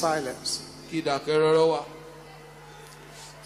Silence. kí ìdákẹ́rọ́rọ́ wà.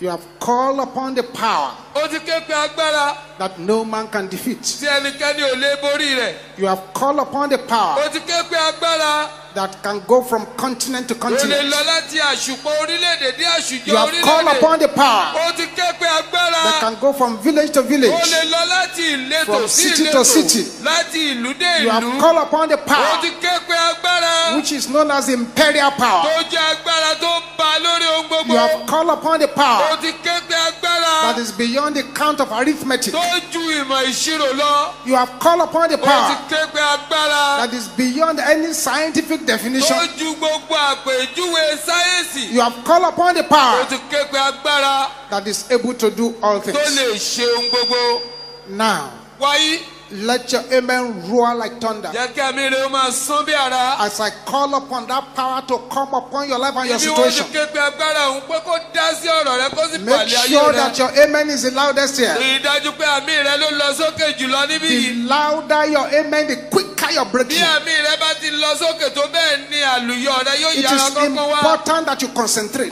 You have called upon the power ó ti ké pe agbára that no man can defeat. tí ẹnikẹ́ni ò lè borí rẹ̀. You have called upon the power ó ti ké pe agbára that can go from continent to ó lè continent. lọ láti àṣùpọ̀ orílẹ̀-èdè dé àṣùjọ You have called upon the power ó ti ké pe agbára that can go from village to ó lè village. lọ láti ìletò From city to city. láti ìlú dé You have called upon the ó power ti ké pe agbára which is known as imperial tó power. jẹ́ agbára tó ba lórí ohun gbogbo. You have called upon the ó power ti ké pe agbára that is beyond the count of arithmetic. tó ju ìmọ̀ ìṣirò lọ. You have called upon the ó ti power ké pe agbára that is beyond any scientific tó definition. ju gbogbo àpèjúwe sáyẹ́ǹsì. You have called upon the power ti ké pe agbára that is able to do all tó things. lè ṣe ohun gbogbo. Now, wáyé Let your amen roar like thunder. As I call upon that power to come upon your life and your situation. Make sure that your amen is the loudest here. The louder your amen, the quicker your breakthrough. It is important that you concentrate.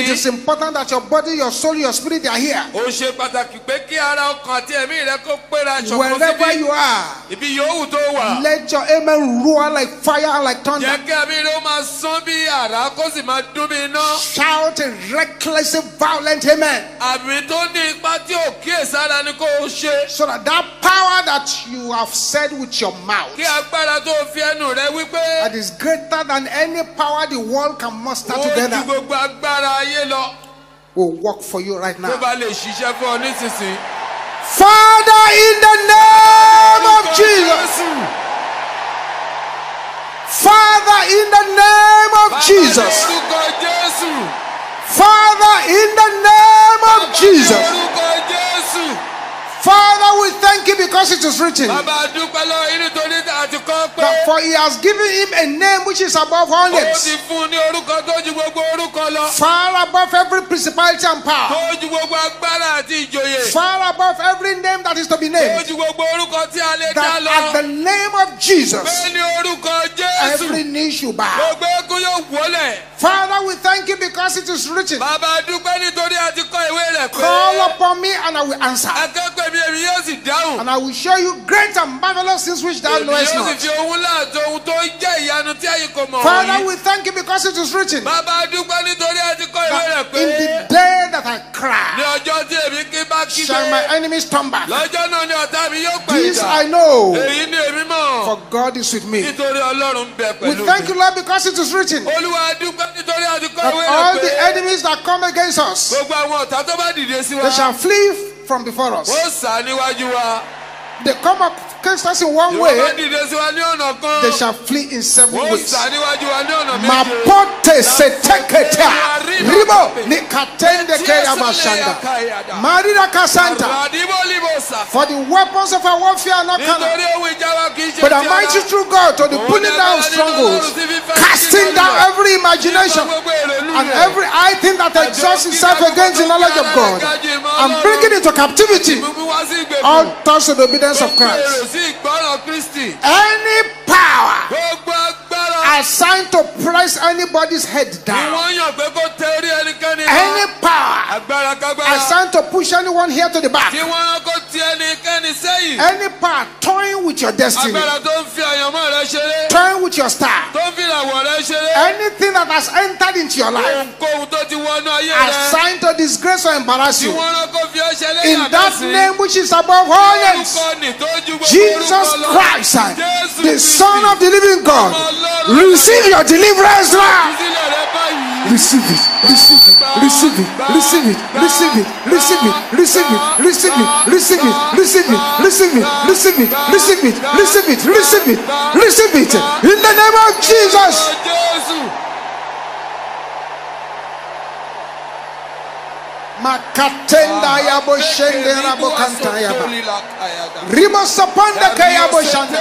It is important that your body, your soul, your spirit are here. Wherever you are, let your amen roar like fire, like thunder. Shout a reckless, violent amen. So that that power that you have said with your mouth that is greater than any power the world can muster together will work for you right now bá lè ṣiṣẹ́ fún ọ nísinsìnyí. Father, in the name of Jesus. Father, in the name of Jesus. Father, in the name of Jesus. Father, we thank you because it is written that for he has given him a name which is above all names, far above every principality and power, far above every name that is to be named. That at the name of Jesus, every knee should bow. Father, we thank you because it is written. Call upon me and I will answer. And I will show you great and marvelous things which thou knowest not. Father, we thank you because it is written. That in the day that I cry, shall my enemies turn back. This I know, for God is with me. We thank you, Lord, because it is written that all the enemies that come against us, they shall flee from before us. ó sá níwájú wa. They come against us in one way, dìde sí wa ní ọ̀nà kan. they shall flee in seven ways. sá níwájú wa ní ọ̀nà méje. Mapote seteketa ribo nikatende keyabashanda marida kasanta. For the weapons of our warfare are not carnal nítorí ohun ìjà wa kì í ṣe but are mighty through God to the pulling down of strongholds casting down every imagination and every high thing that exalts itself against the knowledge of God. And bringing into captivity. All thoughts to the obedience of Christ sí ìgbọ́ràn Kristi. any power assigned to press anybody's head down. Any power assigned to push anyone here to the back. Any power toying with your destiny, toying with your star. Anything that has entered into your life, assigned to disgrace or embarrass you. In that name which is above all names, Jesus Christ, the Son of the Living God receive your deliverance now. Receive it, receive it, receive it, receive it, receive it, receive it, receive it, receive it, receive it, receive it, receive it, receive it, receive it, receive it, receive it, receive it, in the name of Jesus. Makatenda yabo shende rabo kanta yaba. Rimo sapanda kayabo shanda.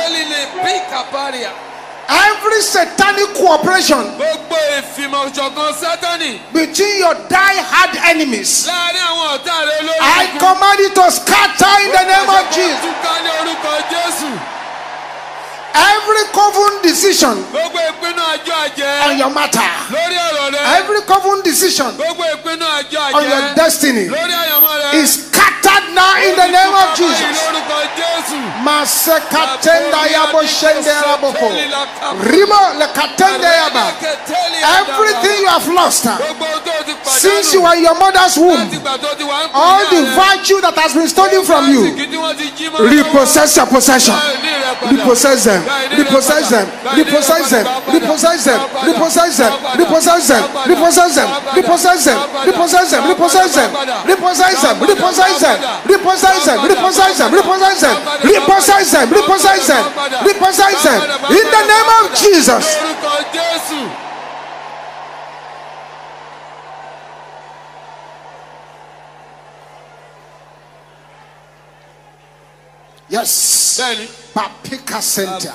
Every satanic cooperation Gbogbo ìfìmọ̀ ṣọ̀kan Sátánì between your die-hard enemies, láàárín àwọn ọ̀tá rẹ olórí. I command it to scatter in the name of Jesus. Túká ní orúkọ Jésù. Every covenant decision gbogbo ìpinnu àjọ on your matter, lórí ọ̀rọ̀ rẹ every covenant decision gbogbo ìpinnu àjọ on your destiny lórí àyànmọ́ rẹ is scattered now in the name of Jesus. Masekatenda yabo shende raboko. Rimo lekatende yaba. Everything you have lost uh, since you were in your mother's womb, all the virtue that has been stolen from you, repossess your possession. Repossess them, repossess them, repossess them, repossess them, repossess them, repossess them, repossess them, repossess them, repossess them, repossess them, repossess them, Gba padà them, repossess them, repossess them, repossess them, repossess them, repossess them, repossess them, in the name of Jesus. Yes. Papika center.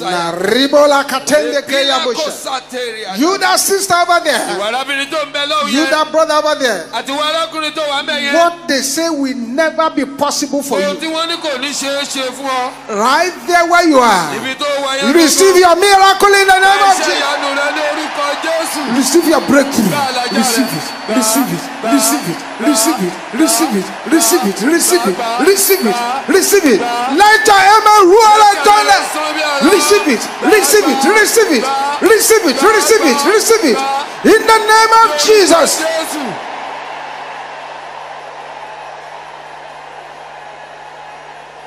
Na ribola katende keya busha. You that sister over there, ìwà arábìnrin tó ń bẹ lọ́wọ́ you that brother over there, àti ìwà arákùnrin tó wà ń bẹ yẹn. what they say will never be possible for you. tí wọ́n ní kò ní ṣe é ṣe fún ọ. Right there where you are. ibi tó wà yẹn. Receive your miracle in the name of Jesus. ìyanu rẹ ní orúkọ Jésù. Receive your breakthrough. Receive it. Receive it. Receive it. Receive it. Receive it. Receive it. Receive it. Receive it. Receive it. Let your amen rule and thunder. Receive it. Receive it. Receive it. Receive it. Receive it. Receive it. In the name of Jesus. Jésù.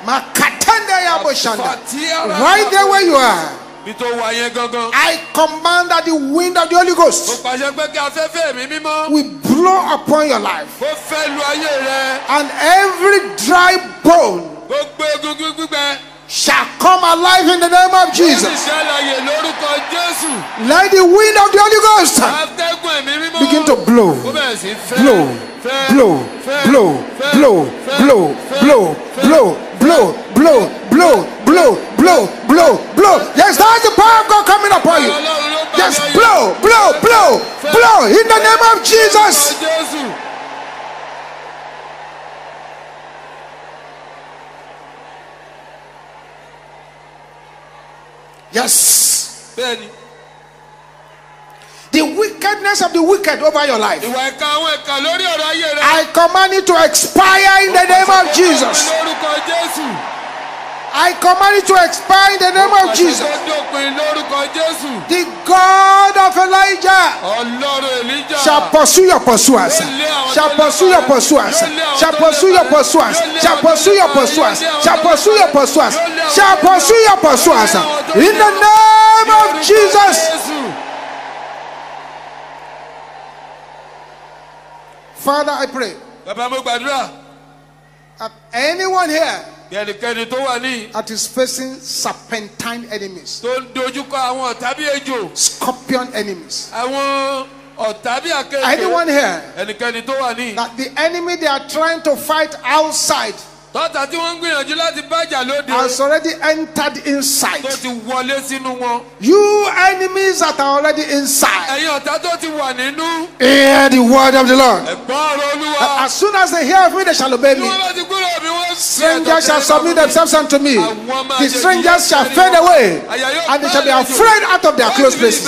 Makatende yaboshanda. Fàtíàrà Right there where you are. Ibi tó wà yẹn gangan. I command that the wind of the Holy Ghost pàṣẹ pé kí afẹ́fẹ́ mi mímọ́. will blow upon your life. Ó fẹ́ lu ayé rẹ. and every dry bone Gbogbo egungun gbígbẹ. shall come alive in the name of Jesus. ṣàlàyé lórúkọ Jésù. Let the wind of the Holy Ghost Atẹ́gùn ẹ̀mí mímọ́. begin to blow, Ó bẹ̀rẹ̀ sí fẹ́. blow, blow, blow, blow, blow, blow, blow, blow, blow, blow, blow, blow, blow, blow. Yes, that's the power of God coming upon you. Ọlọ́run ló bá Just yọ yọ. blow, blow, blow, blow in the name of Jesus. Yes. Bẹ́ẹ̀ni. The wickedness of the wicked over your life. Ìwà ẹ̀ka àwọn ẹ̀ka lórí ọ̀rọ̀ ayé rẹ. I command it to expire in the name of Jesus. Lórúkọ Jésù. I command it to expire in the name of Jesus. Àṣẹ tó dópin lórúkọ Jésù. The God of Elijah shall pursue your pursuers, shall pursue your pursuers, shall pursue your pursuers, shall pursue your pursuers, shall pursue your pursuers, shall pursue your pursuers. In the name of Jesus. Father, I pray. Bàbá mo gbàdúrà. that anyone here ẹnikẹ́ni tó wà ní that is facing serpentine enemies, tó ń dojúkọ àwọn ọ̀tá bí ejò. scorpion enemies, Àwọn ọ̀tá bí àkekèé. anyone here Ẹnikẹ́ni tó wà ní. that the enemy they are trying to fight outside Tọ́ta tí wọ́n ń gbìyànjú láti bájà lóde. has already entered inside. Tó ti wọlé sínú wọn. You enemies that are already inside, Ẹ̀yin ọ̀tá tó ti wà nínú. hear the word of the Lord. Ẹ̀gbọ́n ọ̀rọ̀ Olúwa. As soon as they hear of me, they shall obey me. wọ́n bá ti wọ́n Strangers shall submit themselves unto me. The strangers shall fade away, and they shall be afraid out of their close places.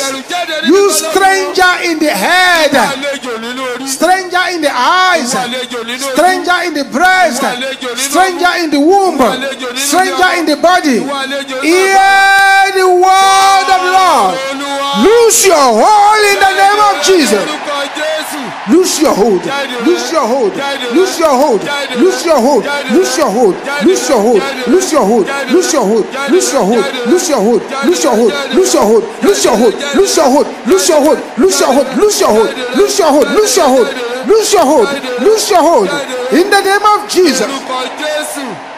You stranger in the head, Àlejò nínú orí. stranger in the eyes, Àlejò nínú orí. stranger in the breast, stranger in the womb, stranger in the body. Hear the word of the Lord. Lose your hold in the name of Jesus. Lose your hold. Lose your hold. Lose your hold. Lose your hold. Lose your hold. Lose your hold. Lose your hold. Lose your hold. Lose your hold. Lose your hold. Lose your hold. Lose your hold. Lose your hold. Lose your hold. Lose your hold. Lose your hold. Lose your hold. Lose your hold. Lose your hold. Lose your hold. Lose your hold. In the name of Jesus.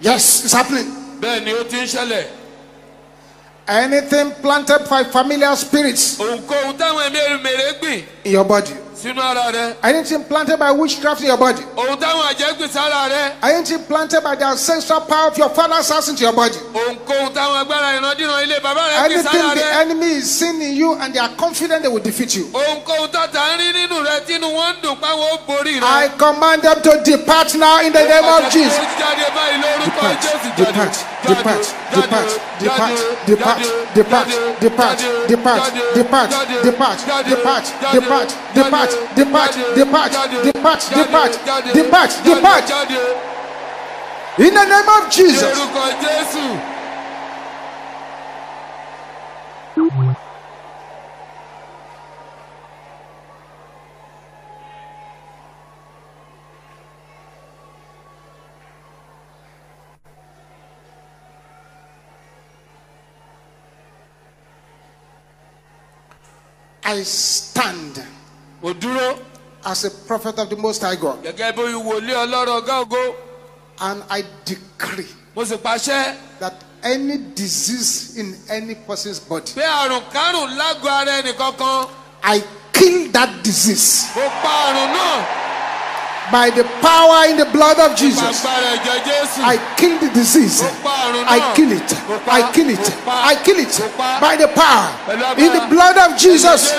Yes, it's happening. Bẹ́ẹ̀ ni ó ti ń ṣẹlẹ̀. Anything planted by familiar spirits Ohunkóhun táwọn ẹ̀mí èrìmèrè gbìn in your body, sínú ara rẹ Anything planted by witchcraft in your body. ohun táwọn àjẹ́ gbìn sára rẹ Anything planted by the ancestral power of your father's house into your body. ohunkóhun táwọn agbára ìrandíran ilé bàbá rẹ gbìn Anything the enemy is seeing in you and they are confident they will defeat you. ohunkóhun tọ́ta ń rí nínú rẹ tínú wọn ń dùn páwọn ó borí rẹ. I command them to depart now in the name of Jesus. jáde báyìí lórúkọ Depart, jésù jáde depart, depart, depart, depart, depart, depart, depart, depart, depart, patch, the patch, the patch, the patch, the patch, the patch, the patch. In the name of Jesus. I stand dúró as a prophet of the Most High God gẹ́gẹ́ bí wòlíì ọlọ́rọ̀ ọ̀gá ògo and I decree mo sì pàṣẹ that any disease in any person's body, pé àrùn kárùn lágọ̀ọ́ ara I kill that disease mo pa àrùn náà by the power in the blood of Jesus. agbára ẹ̀jẹ̀ jésù I kill the disease. mo pa àrùn náà I kill it. I kill it. I kill it by the power in the blood of Jesus.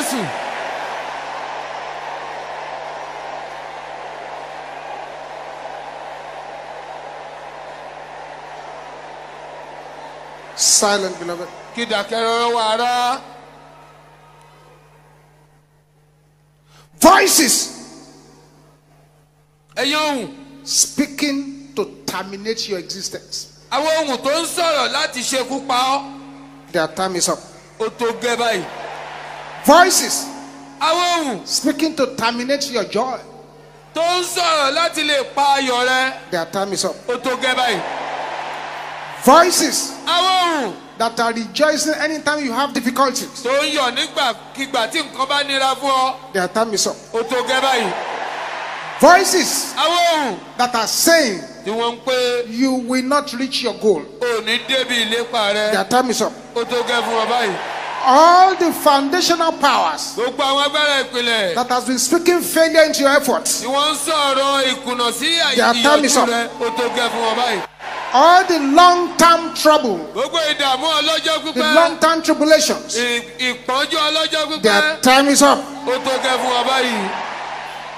Silent, beloved. kí dàkẹ́rọ́rọ́ wà rá Voices ẹ̀yin ohùn speaking to terminate your existence. àwọn ohùn tó ń sọ̀rọ̀ láti ṣekú pa ọ́ Their time is up. ó tó gẹ́ báyìí Voices àwọn ohùn speaking to terminate your joy. tó ń sọ̀rọ̀ láti lè pa ayọ̀ rẹ Their time is up. ó tó gẹ́ báyìí Voices that are rejoicing anytime you have difficulties. tó ń yọ̀ nígbàkigbà tí nǹkan bá nira fún ọ Their time is up. ó tó gẹ́ báyìí Voices that are saying tí wọ́n ń pé you will not reach your goal. ò ní débi ìlépa rẹ Their time is up. ó tó gẹ́ fún ọ báyìí All the foundational powers that has been speaking failure into your efforts. Their time is up all the long term trouble. gbogbo ìdààmú ọlọ́jọ́ pípẹ́. the long term tribulations. ìpọ́njú ọlọ́jọ́ pípẹ́. their time is up. ó tó kẹ́ fún wa báyìí.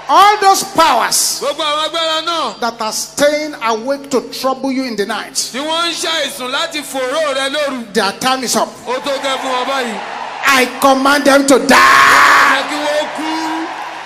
All those powers that are staying awake to trouble you in the night, their time is up. I command them to die.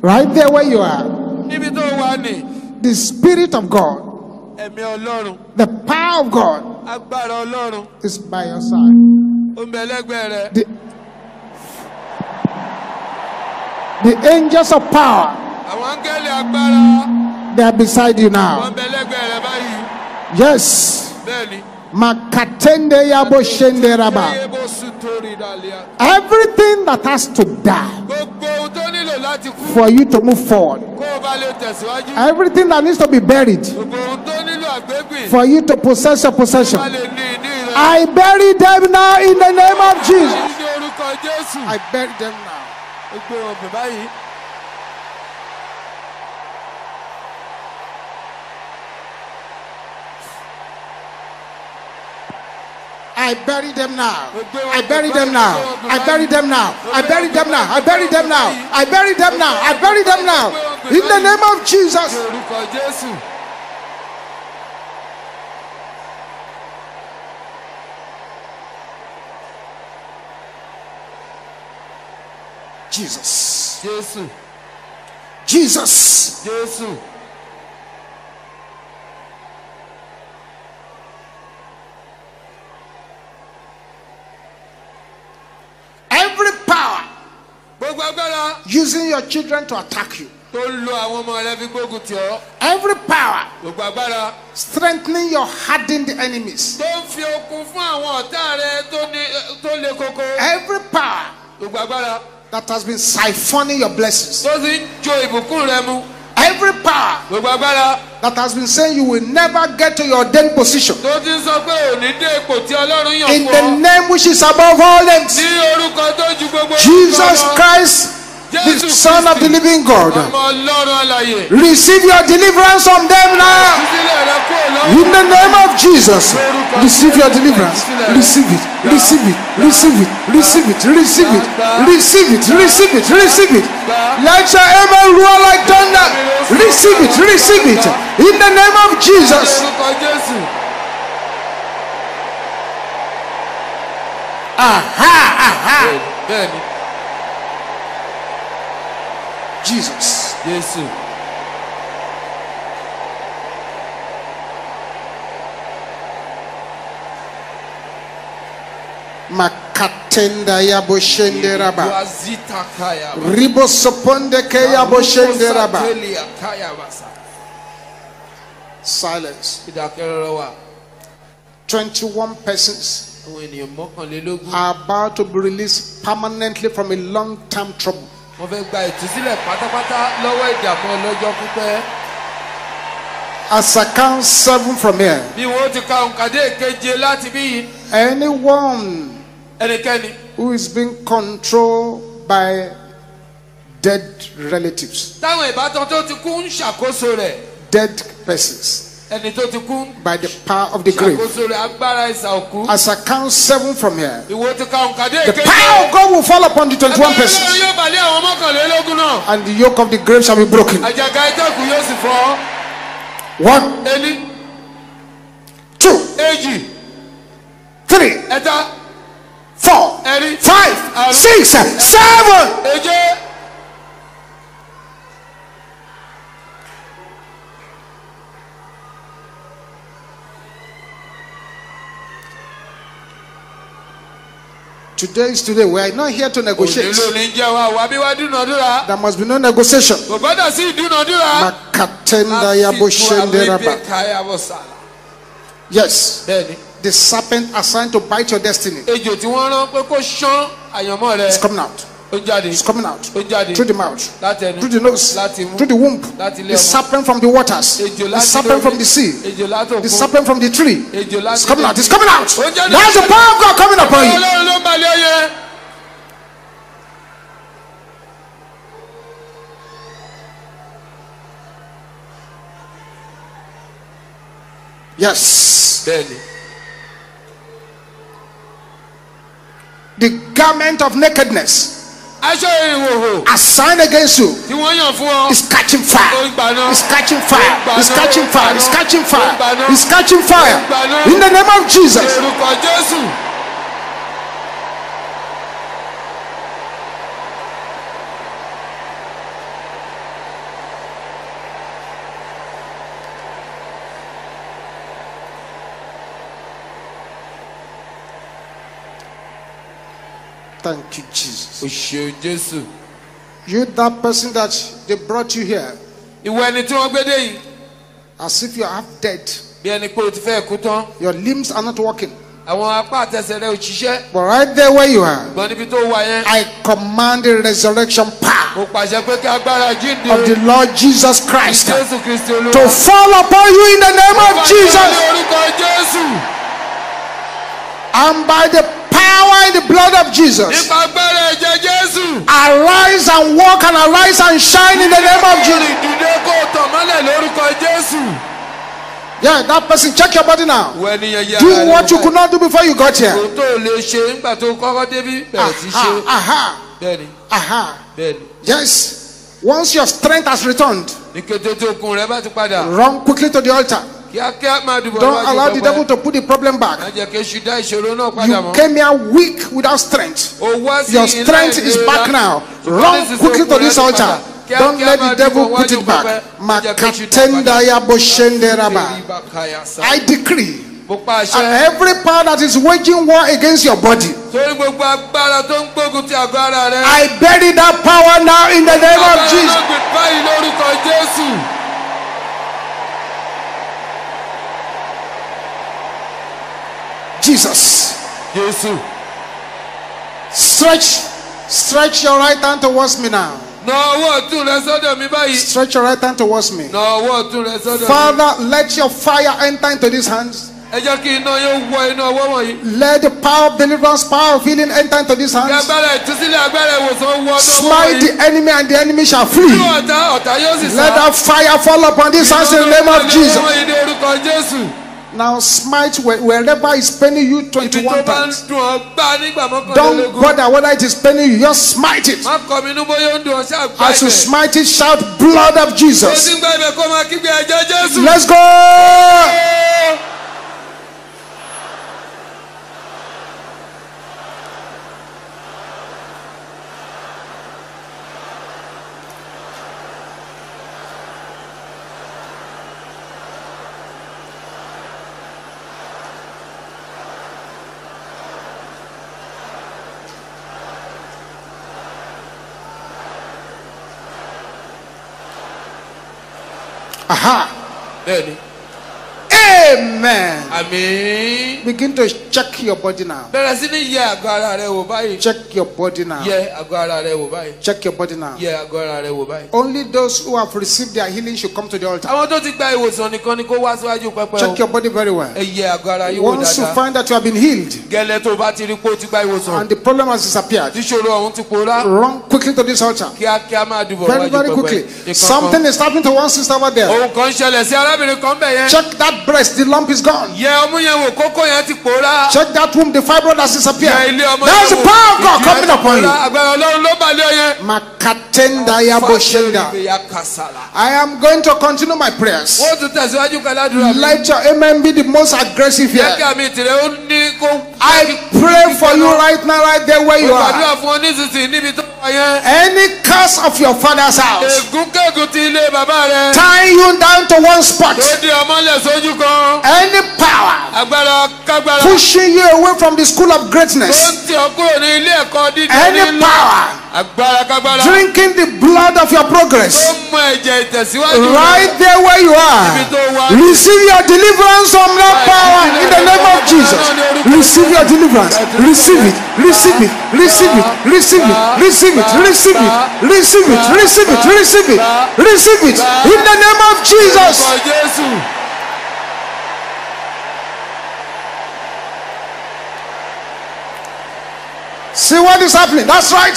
Right there where you are. The Spirit of God. The power of God is by your side. The, the angels of power, they are beside you now. Yes. Everything that has to die for you to move forward, everything that needs to be buried. For you to possess your possession. I bury them now in the name of Jesus. I bury them now. I bury them now. I bury them now. I bury them now. I bury them now. I bury them now. I bury them now. I bury them now. In the name of Jesus. orúkọ jésù. Jesus. Jesus. Gbogbo agbára using your children to attack you. tó ń lo àwọn ọmọ rẹ fi gbógun tì ọ́ Every power gbogbo agbára strengthening your hardened enemies. tó ń fi okun fún àwọn ọ̀tá rẹ tó le koko Every power gbogbo agbára that has been siphoning your blessings. tó sì ń jo ìbùkún rẹ mu Every power gbogbo agbára that has been saying you will never get to your ordained position. tó ti sọ pé òní dé ipò tí ọlọ́run yàn In fún the ọ name which is above all names. ní orúkọ tó ju gbogbo Jesus orúkọ lọ. Christ, the Son of the living God. ọmọ ọlọ́run àlàyé Receive your deliverance from them now. ìdílé rẹ kúrò lọ́wọ́. In the name of Jesus, receive your deliverance. Receive it, receive it, receive it, receive it, receive it, receive it, receive it, receive it. Let your amen roar like thunder. Receive it, receive it. In the name of Jesus. Aha, aha. Jesus. Yes. Makatenda yabo shenderaba. wazita kaya Ribo soponde ke. Satelia kaya basa. Silence. 21 persons àwọn ènìyàn mọ́kànlélógún are about to be released permanently from a long term trouble. Wọ́n fẹ́ gba ìtúsílẹ̀ pátápátá lọ́wọ́ ìdààmú ọlọ́jọ́ pípẹ́. As I count seven from here, bí wọ́n ti ka òǹkàdé keje láti bí yìí. anyone ẹnikẹ́ni. who is being controlled by dead relatives, táwọn ìbátan tó ti kú ń ṣàkóso rẹ̀. dead persons, ẹni tó ti kú by the power of the grave. ṣàkóso rẹ̀ agbára ìsà As I count seven from here, ìwọ ti ka òǹkàdé the power of God will fall upon the 21 Agbára Ọlọ́run persons, yóò balẹ̀ àwọn mọ́kànlélógún náà and the yoke of the grave shall be broken. àjàgà ìtẹ́kù yóò sì fọ́ One, ẹni two, èjì three, ẹ̀ta four, five, six, seven. èje Today is today. We are not here to negotiate. ònílò ní jẹ́ wa wà bí wá dúnàdúrà There must be no negotiation. kò gbọ́dọ̀ sí ìdúnàdúrà. Makatenda yabo shenderaba. Yes, the serpent assigned to bite your destiny ejò tí wọ́n rán pé kó ṣán àyànmọ́ rẹ̀ is coming out. Ó jáde It's coming out ó jáde through the mouth, láti ẹnu through the nose, láti imú through the womb. láti ilé ọmọ serpent from the waters, ejò láti serpent from the sea, ejò láti òkun serpent from the tree. ejò láti It's coming out. It's coming out. Ó jáde. The power of God coming upon you. ọlọ́run ló balẹ̀ ọyẹ. Yes. bẹ́ẹ̀ni The garment of nakedness ìhòhò assigned against you tí wọ́n yàn fún ọ is catching fire. It's catching fire. It's catching fire. It's catching fire. It's catching fire. In the name of Jesus. Thank you, Jesus. o ṣeun jésù You, that person that they brought you here, ìwọ ẹni tí wọ́n gbé dé yìí. as if you are half dead. bí ẹni pé o ti fẹ́ kú tán. Your limbs are not working. àwọn apá àtẹsẹ̀ rẹ ò ṣiṣẹ́. But right there where you are, ṣùgbọ́n níbi tó wà yẹn. I command the resurrection power mo pàṣẹ pé kí agbára jíǹde of the Lord Jesus Christ jésù kristi olúwa. to fall upon you in the name of Jesus. orúkọ jésù. And by the power in the blood of Jesus. nípa agbára ẹ̀jẹ̀ jésù. Arise and walk and arise and shine in the name of Jesus. ìdílé kò tàn mọ́lẹ̀ lórúkọ jésù. Yeah, that person, check your body now. Do what you could not do before you got here. kò tó lè ṣe nígbà tó kọ́kọ́ débí bẹ̀rẹ̀ sí ṣe. Aha, aha, bẹ́ẹ̀ni aha. bẹ́ẹ̀ni. Yes. Once your strength has returned, ní kété tí okun rẹ bá ti padà. run quickly to the altar. Don't allow the devil to put the problem back. You came here weak without strength. Your strength is back now. Run quickly to this altar. Don't let the devil put it back. I decree. And every power that is waging war against your body, I bury that power now in the name of Jesus. Jesus. Yes. Stretch, stretch your right hand towards me now. Stretch your right hand towards me. Father, let your fire enter into these hands. Let the power of deliverance, power of healing enter into these hands. Smite the enemy and the enemy shall flee. Let that fire fall upon these hands in the name of Jesus. Now smite wherever is paying you 21 times. Don't bother whether it is paying you, just smite it. As you smite it, shout blood of Jesus. Let's go! Aha. bẹ́ẹ̀ni. Amen. àmín. Begin to check your body now. bẹ̀rẹ̀ sí ní yẹ àgọ́ ara rẹ wò báyìí. Check your body now. yẹ àgọ́ ara rẹ wò báyìí. Check your body now. yẹ àgọ́ ara rẹ wò báyìí. Only those who have received their healing should come to the altar. àwọn tó ti gba ìwòsàn nìkan ni kó wá síwájú pẹpẹ o. Check your body very well. ẹ yẹ àgọ́ ara yìí wò Once you find that you have been healed gẹ́lẹ́ tó bá ti rí pé ó ti gba ìwòsàn. and the problem has disappeared, tíṣòro ọ̀hún ti pòórá. run quickly to this altar. kíákíá máa dùbọ̀ Very, wájú very pẹpẹ. quickly. Something is happening to one sister over there. ohun kan ṣẹlẹ̀ sí arábìnrin kan bẹ̀ yẹn. Check that breast, the lump is gone. yẹ ọmú yẹn wò kókó yẹn ti pòórá. Check that womb, the fibroid has yẹ disappeared. ilé ọmọ the yẹn wò. power of God coming upon you. agbára ọlọ́run ló balẹ̀ yẹn. Makatenda ya boshenda. Ya kasala. I am going to continue my prayers. ó tún tẹ̀síwájú kan ládùúrà mi. Let your amen be the most aggressive here. àmì ìtìrẹ ó ní kó. I pray for you right now, right there where you are. gbàdúrà fún ọ nísinsìnyí níbi tó. Any curse of your father's house ègúnkègún ti ilé bàbá rẹ. tying you down to one spot, tó di ọmọlẹ̀ sójú kan. any power agbára kágbára. pushing you away from the school of greatness, ń tì ọ́ kúrò ní ilé ẹ̀kọ́ dídí any power. Drinking the blood of your progress, ń mú ẹ̀jẹ̀ ìtẹ̀síwájú. right there where you are. Ibi tó wà. Receive your deliverance from that power in the name of Jesus. Receive your deliverance. Receive it. Receive it. Receive it. Receive it. Receive it. Receive it. Receive it. Receive it. Receive it. Receive it. In the name of Jesus. See what is happening. That's right.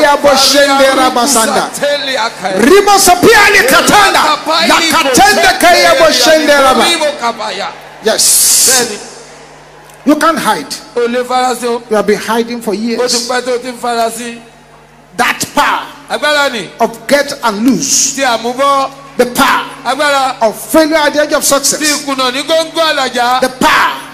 Ya boshende rabasanda. Rimo katanda. Boshende raba. Yes. You can't hide. You have been hiding for years. That power of get and lose. The power of failure at the edge of success. The power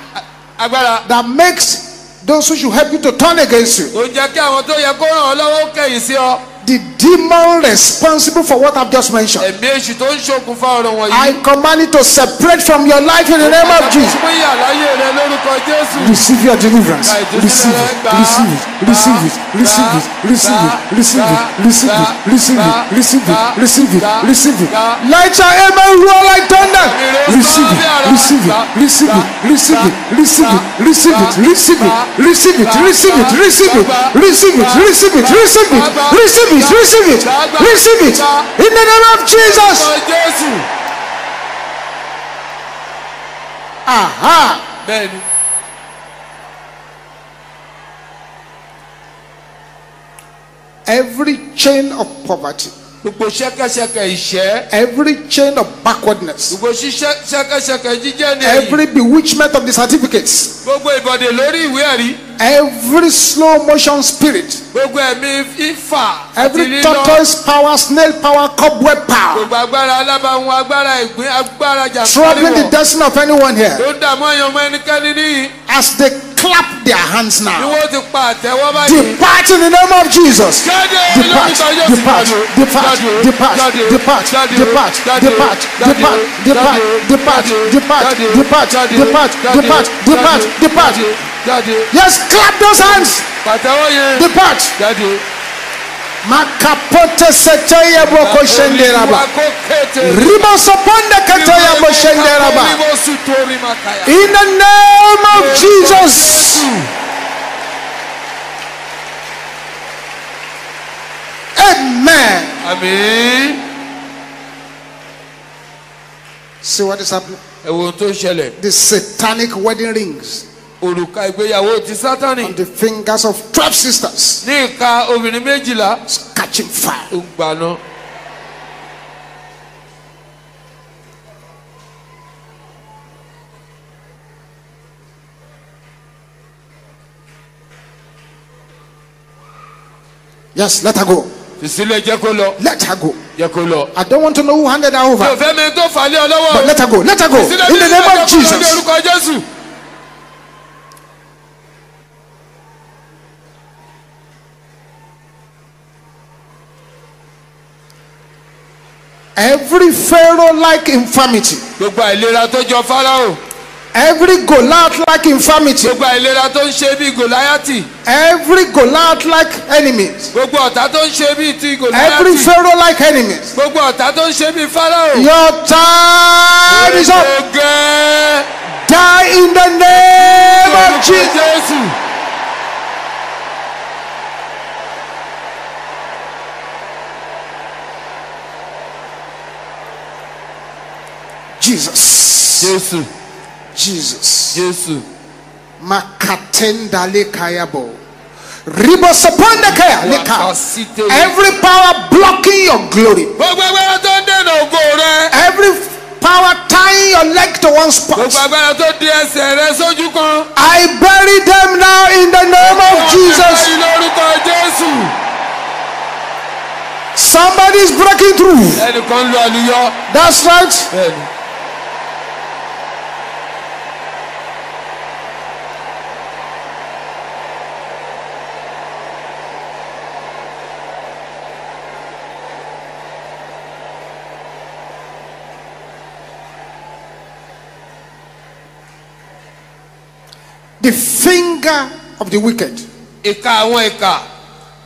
agbára that makes those who should help you to turn against you. ó jẹ́ kí àwọn tó yẹ kó ràn ọ́ lọ́wọ́ kẹ̀yìn sí ọ The demon responsible for what I've just mentioned. ẹ̀mí èṣù tó ń ṣokùnfà ọ̀rọ̀ wọ̀nyí. I command you to separate from your life in the name of Jesus. fún ìyàláyé rẹ lórúkọ jésù. Receive your deliverance. Receive it. Receive it. Receive it. Receive it. Receive it. Receive it. Receive it. Receive it. Receive it. Receive it. Receive it. Let your amen roar like thunder. Receive it. Receive it. Receive it. Receive it. Receive it. Receive it. Receive it. Receive it. Receive it. Receive it. Receive it. Receive it. Receive it. Receive it. Receive it. Receive it. In the name of Jesus. Aha. then Every chain of poverty. Every chain of backwardness. Every bewitchment of the certificates every slow motion spirit, gbogbo ẹ̀mí ìfà every tortoise power, snail power, cobweb power, gbogbo agbára alábàáhùn agbára ìgbín agbára troubling the destiny of anyone here, tó dààmú ẹ̀yàn ọmọ ẹnikẹ́ni níyì as they clap their hands ni now, wọ́n ti pa àtẹ́wọ́ báyìí. depart in the name of Jesus. Jáde Depart, depart, depart, depart, depart, depart, depart, depart, depart, depart, depart, depart, depart, depart, depart, depart. Jáde, jáde. Yes, clap those hands. pàtẹ́wọ́ yẹn Depart. jáde. Makapote seteye boko shenderaba. Olúwa kó kété. Ribo soponde keteye bo shenderaba. Olúwa sùn torí makaya. In the name of Jesus. Amen. Àmín. See what is happening? Ẹ wo ohun tó ń ṣẹlẹ̀. The satanic wedding rings Òrùka ìgbéyàwó ti Sátánì. on the fingers of 12 sisters Ní ìka obìnrin méjìlá. is catching fire. Ó gbaná. Yes, let her go. Fìsílẹ̀ jẹ́ kó lọ. Let her go. Jẹ́ kó lọ. I don't want to know who handed her over, fẹ́ mi tó fà lé ọ lọ́wọ́. but let her go. Let her go. In the name of jẹ́ kó lọ ní Jesus. orúkọ Jésù. Every Pharaoh like infirmity, Gbogbo àìlera tó jọ Fáráò. every Goliath like infirmity, Gbogbo àìlera tó ń ṣe bí Gòláyátì. every Goliath like enemies, Gbogbo ọ̀tá tó ń ṣe bí ti every Gòláyátì. Pharaoh like enemies. Gbogbo ọ̀tá tó ń ṣe bí Fáráò. Your time is up. Die in the name of Orúkọ Jesus. Jesus. Jesus. Jesus. Jésù. Makatenda lekayabo. Ribosapanda kaya leka. Makasite. Every power blocking your glory. Gbogbo agbára tó ń dènà ògo rẹ. Every power tying your leg to one spot. Gbogbo agbára tó di ẹsẹ̀ rẹ sójú kan. I bury them now in the name of Jesus. Somebody is breaking through. Ẹnìkan lu àlùyọ. That's right. The finger of the wicked Ìka àwọn ìka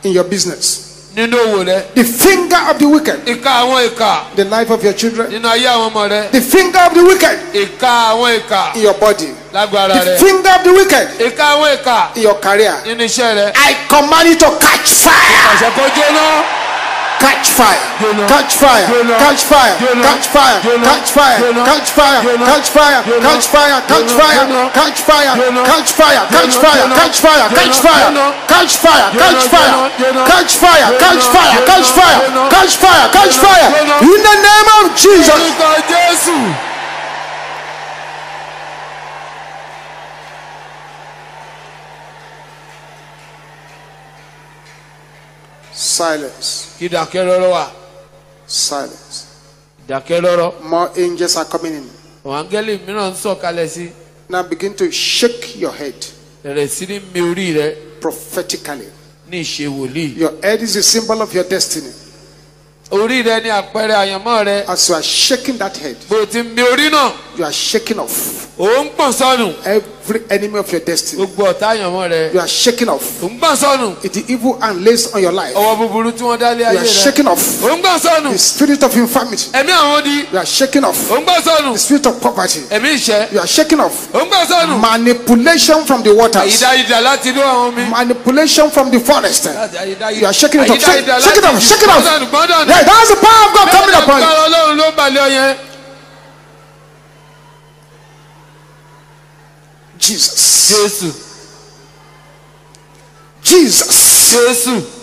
in your business. nínú òwò rẹ. The finger of the wicked. Ìka àwọn ìka The life of your children. nínú ayé àwọn ọmọ rẹ. The finger of the wicked Ìka àwọn ìka in your body. lágbára The rẹ. finger of the wicked Ìka àwọn ìka in your career. nínú iṣẹ́ rẹ. I command you to catch fire. Àṣẹ kó jóná. Catch fire. Jonah. Catch fire. Jonah. Catch fire. Jonah. Catch fire. Jonah. Catch fire. Jonah. Catch fire. Jonah. Catch fire. Jonah. Catch fire. Catch Jonah. fire. Jonah. Catch fire. Jonah. Catch fire. Catch Jonah. fire. Jonah. Catch fire. Catch Jonah. fire. Jonah. Catch fire. Catch Jonah. fire. Jonah. Catch fire. Catch Jonah. fire. Catch Jonah. fire. Jonah. Catch fire. Catch Jonah. fire. Jonah. In the name of Jesus. Silence. Wà. Silence. Ìdákẹ́rọ́rọ́. More angels are coming in. Àwọn mìíràn ń sọ̀kalẹ̀ sí. Now begin to shake your head Bẹ̀rẹ̀ sí ní mi orí rẹ prophetically. ní ìṣe wòlíì. Your head is a symbol of your destiny. Orí rẹ ní àpẹẹrẹ àyànmọ́ rẹ. As you are shaking that head, Bó o ti mi orí náà, you are shaking off ò ń gbọ̀n sọnù. every enemy of your destiny. Gbogbo ọ̀tá àyànmọ́ rẹ. You are shaking off Ò ń gbọ̀n sọnù. the evil and lays on your life. Ọwọ́ búburú tí wọ́n dá lé You are shaking off Ò ń gbọ̀n sọnù. the spirit of infirmity. Ẹ̀mí àwọn di. You are shaking off Ò ń gbọ̀n sọnù. the spirit of poverty. Ẹ̀mí ìṣẹ́. You are shaking off Ò ń gbọ̀n sọnù. manipulation from the waters, Àyídá láti inú àwọn omi. manipulation from the forest. You are shaking it off. Shake, it off. Shake it off. Yeah, that's the power of God coming upon you. Jesus. Jesus. Jesus. Jesus.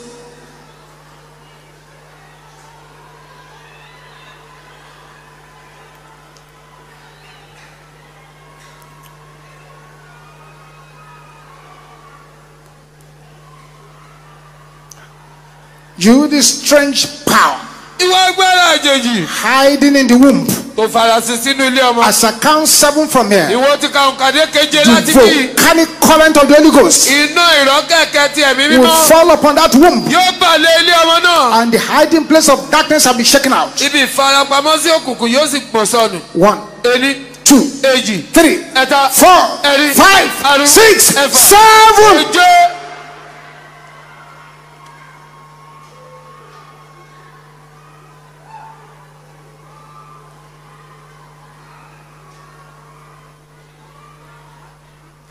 You the strange power ìwọ agbára àjèjì hiding in the womb. tó farasin sínú ilé ọmọ. As I count seven from here, ìwọ ti ka òǹkàdé keje the láti bí. volcanic current of the Holy Ghost iná ìrọ́kẹ̀kẹ́ ti ẹ̀mí will mímọ́ fall upon that womb, yóò balẹ̀ ilé ọmọ náà. and the hiding place of darkness shall be shaken out. ibi ìfarapamọ́ sí òkùnkùn yóò sì pọ̀ sọnù. One, ení two, èjì three, ẹ̀ta four, ẹ̀rin five, àrún six, ẹ̀fà seven. èje.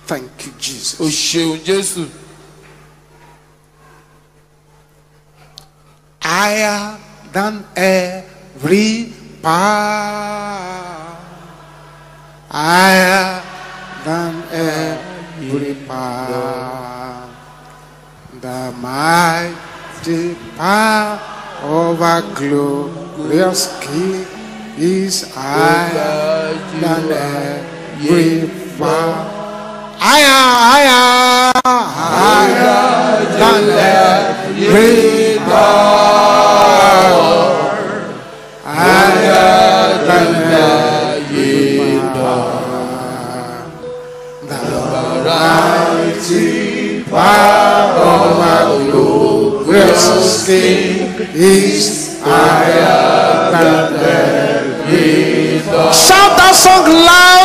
Thank you, Jesus. o ṣeun jésù. higher than every power, higher than every power. The mighty power of our glorious King is higher than every power. Higher, higher, higher than every precious King is higher than every Shout that song loud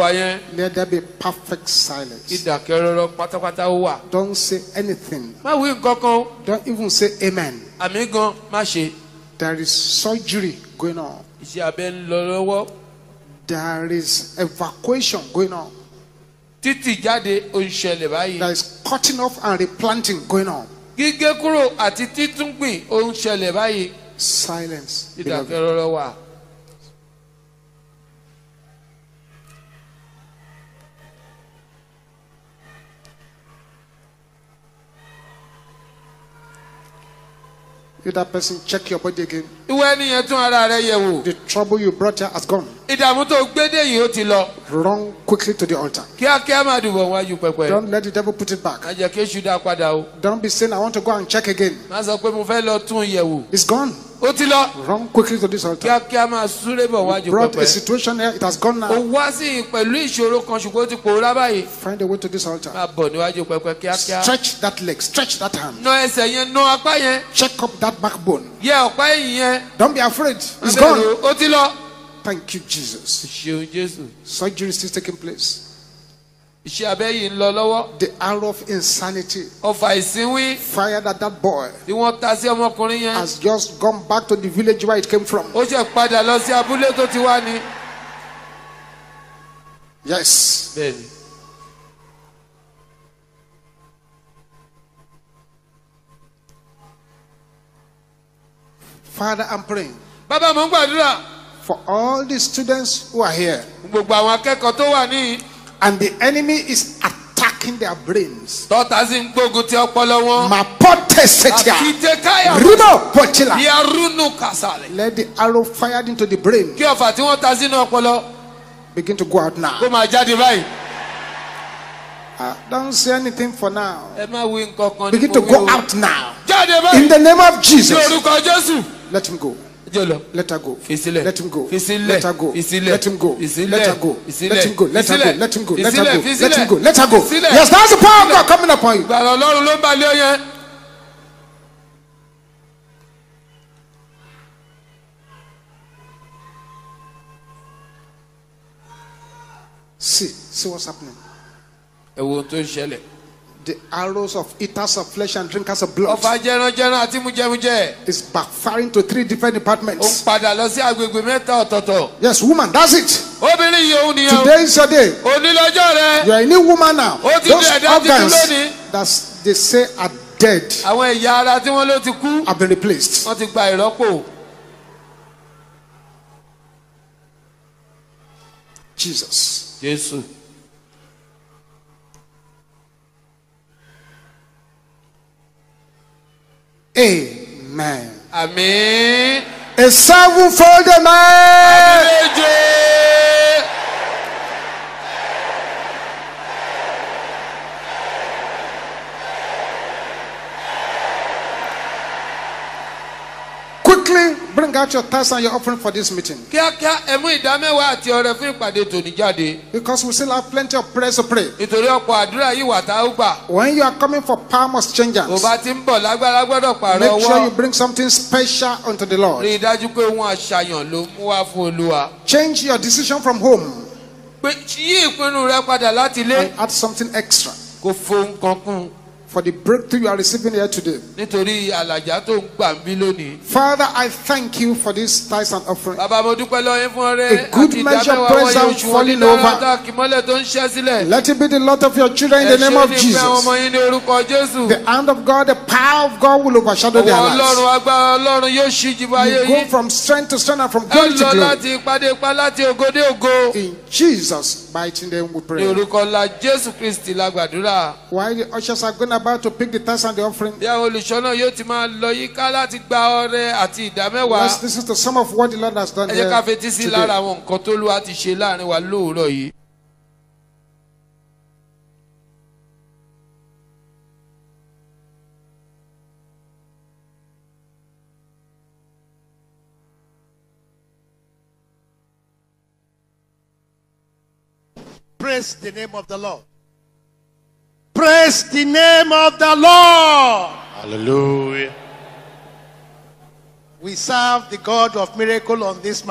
wà yẹn let there be perfect silence. ìdàkẹ́rọ́rọ́ pátápátá ó wà. Don't say anything. má wí nǹkan kan. Don't even say amen. àmì gan má ṣe. There is surgery going on. iṣẹ́ abẹ ń lọ lọ́wọ́. There is evacuation going on. títì jáde ó ń ṣẹlẹ̀ báyìí. There is cutting off and replanting going on. gígé kúrò àti títúngbìn ó ń ṣẹlẹ̀ báyìí. Silence. beloved. ìdàkẹ́rọ́rọ́ wà. You that person, check your body again. Ìwọ ẹnìyẹn tún ara rẹ yẹ̀ wò. The trouble you brought here has gone. ìdààmú tó gbédè yìí ó ti lọ. Run quickly to the altar. kíákíá máa dùbọ̀ wájú pẹpẹ. Don't let the devil put it back. má jẹ́ kí èṣù dá padà o. Don't be saying, I want to go and check again. má sọ pé mo fẹ́ lọ tún yẹ̀ wò. It's gone. ó ti lọ Run quickly to this altar. kíákíá máa súré bọ̀ wájú Brought a pẹpẹ. situation here. It has gone now. wá sí pẹ̀lú ìṣòro kan ṣùgbọ́n ó ti pòórá báyìí. Find a way to this altar. máa bọ̀ níwájú pẹpẹ kíákíá. Stretch that leg. Stretch that hand. na ẹsẹ̀ yẹn na apá yẹn Check up that backbone. yẹ ọ̀pá ẹ̀yìn yẹn. Don't be afraid. It's gone. Thank you, Jesus. Surgery is taking place. iṣẹ́ abẹ́ yìí ń lọ lọ́wọ́. The arrow of insanity ọfà ìsínwín fired at that boy tí wọ́n ta sí ọmọkùnrin yẹn. has just gone back to the village where it came from. ó ṣe padà lọ sí abúlé tó ti wá ni. Yes. bẹ́ẹ̀ni. Father, I'm praying bàbá mo ń gbàdúrà for all the students who are here gbogbo àwọn akẹ́kọ̀ọ́ tó wà níyì. and the enemy is attacking their brains. tọ́ta sí ń gbógun ti ọpọlọ wọn. Mapote setia. àkìtẹ káyà. Ribo potila. yarunu kasale. Let the arrow fired into the brain kí ọfà tí wọ́n ta sínú ọpọlọ begin to go out now. kó máa jáde báyìí. Uh, don't say anything for now. ẹ má wí nǹkan kan Begin to go out now. In the name of Jesus. Let him go. jẹ́. Let her go. Fi. Let him go. Fi. Let her go. Fi. Let him go. Fi. Let her go. Fi. Let him go. Let her go. Let him go. Let her go. Let him go. Let her go. Yes, that's the power of God coming upon you. gbàrà ọlọ́run ló ń balẹ̀ ọ. See, see what's happening. ẹ wo ohun tó ń ṣẹlẹ̀. The arrows of eaters of flesh and drinkers of blood ọfà jẹranjẹran àti mújẹmújẹ. is backfiring to three different ó ń departments. padà lọ sí agbègbè mẹ́ta ọ̀tọ̀ọ̀tọ̀. Yes, woman, that's it. obìnrin yìí òun nìyẹn. Today is your day. onílọ́jọ́ rẹ. You are a new woman now. Ó ti Those di ẹ̀dá tuntun lónìí. that they say are dead àwọn ẹ̀yà ara tí wọ́n ló ti kú. have been replaced. wọ́n ti gba ìrọ́pò. Jesus. jésù. Amen. àmín. A sevenfold amen. méje. Bring out your tithes and your offering for this meeting. kíákíá ẹ mú ìdámẹ́wàá àti ọrẹ fún ìpàdé tòní jáde. Because we still have plenty of prayers to pray. nítorí ọ̀pọ̀ àdúrà yìí wà tá ó gbà. When you are coming for power must change hands. ti ń bọ̀ lágbára gbọ́dọ̀ pààrọ̀ Make sure you ọwọ́. bring something special unto the Lord. rí i dájú pé wọn àṣàyàn ló mú wá fún olúwa. Change your decision from home pé yí ìpinnu rẹ padà láti ilé. and add something extra kó fohùn kan kún for the breakthrough you are receiving here today. nítorí àlàjá tó ń gbà ń bí lónìí. Father, I thank you for this tithes and offering. bàbá mo dúpẹ́ lọ́yìn fún ọrẹ A good measure present oṣù falling over. tá kìmọ́lẹ̀ tó ń ṣẹ́ sílẹ̀. Let it be the lot of your children in the name of ẹ ṣe ní pé ọmọ Jesus. yín ní orúkọ jésù. The hand of God, the power of God will overshadow their lives. ọlọ́run agbára ọlọ́run yóò ṣíjú ayé You go from strength to strength and from glory to lọ glory. láti ìpàdé ipá láti ògo dé ògo. In Jesus' mighty name we ní pray. orúkọ ńlá jésù kristi la gbàdúrà. While the ushers are going about to pick the tithes and the offering, bí àwọn olùṣọ́ náà yóò ti máa lọ yíká láti gba ọrẹ àti ìdámẹ́wàá. let's listen to some of what the Lord has done ẹ jẹ́ ká here fetí sí lára today. àwọn nǹkan tó lùwà ti ṣe láàárín wa lóòrọ̀ yìí. Praise the name of the Lord. Praise the name of the Lord. Hallelujah. We serve the God of miracle on this